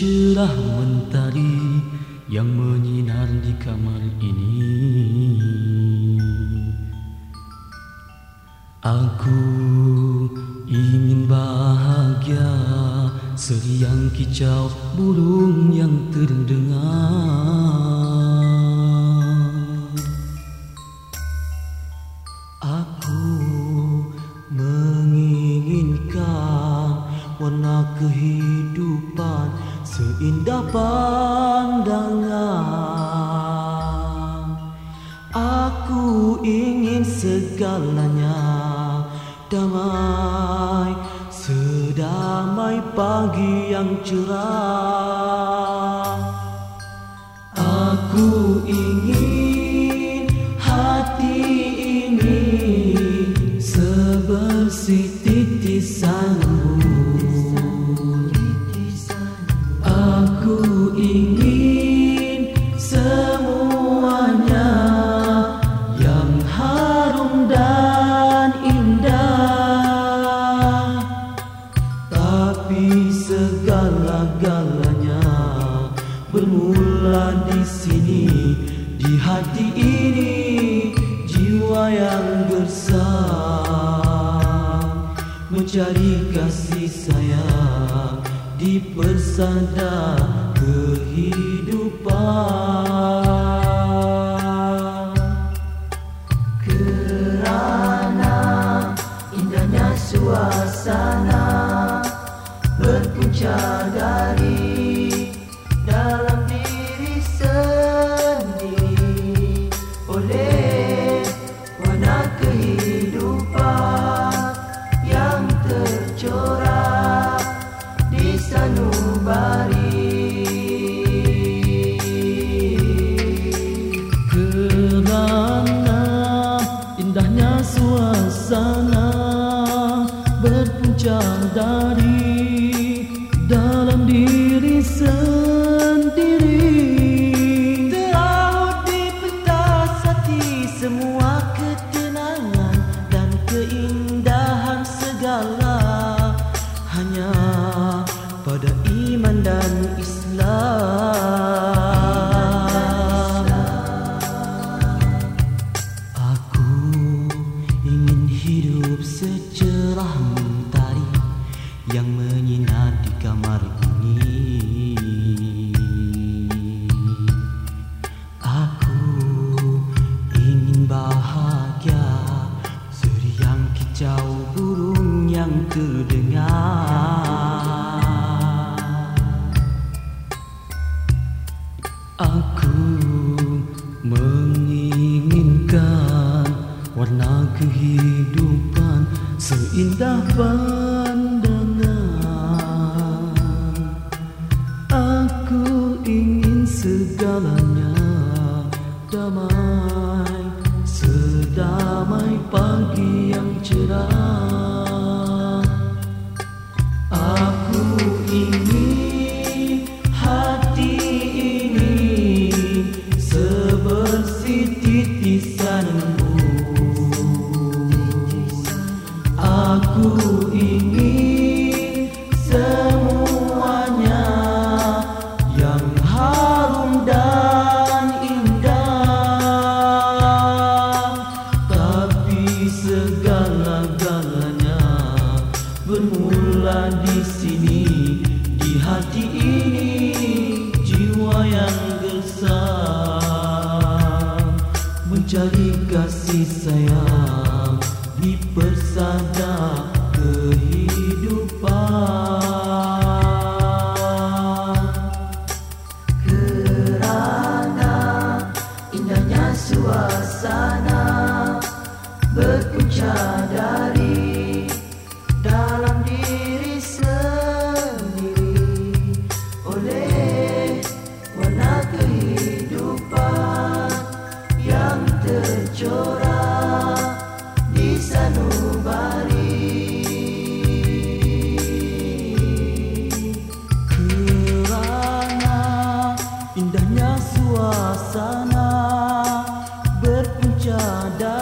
secerah mentari yang menyinar di kamar ini. Aku ingin bahagia Seriang kicau burung yang terdengar. Aku menginginkan warna kehidupan seindah pandangan. Aku ingin segalanya. Damai sedamai pagi yang cerah. Aku ingin di sini Di hati ini jiwa yang gersang Mencari kasih sayang di persada kehidupan berpunca dari dalam diri sendiri. Terlalu di pentas hati semua yang menyinar di kamar ini. Aku ingin bahagia seriang kicau burung yang terdengar. Aku menginginkan warna kehidupan seindah pandangan. Pagi yang cerah. Bermula di sini di hati ini jiwa yang gersang. Mencari kasih sayang di persada kehidupan indahnya suasana berpunca dari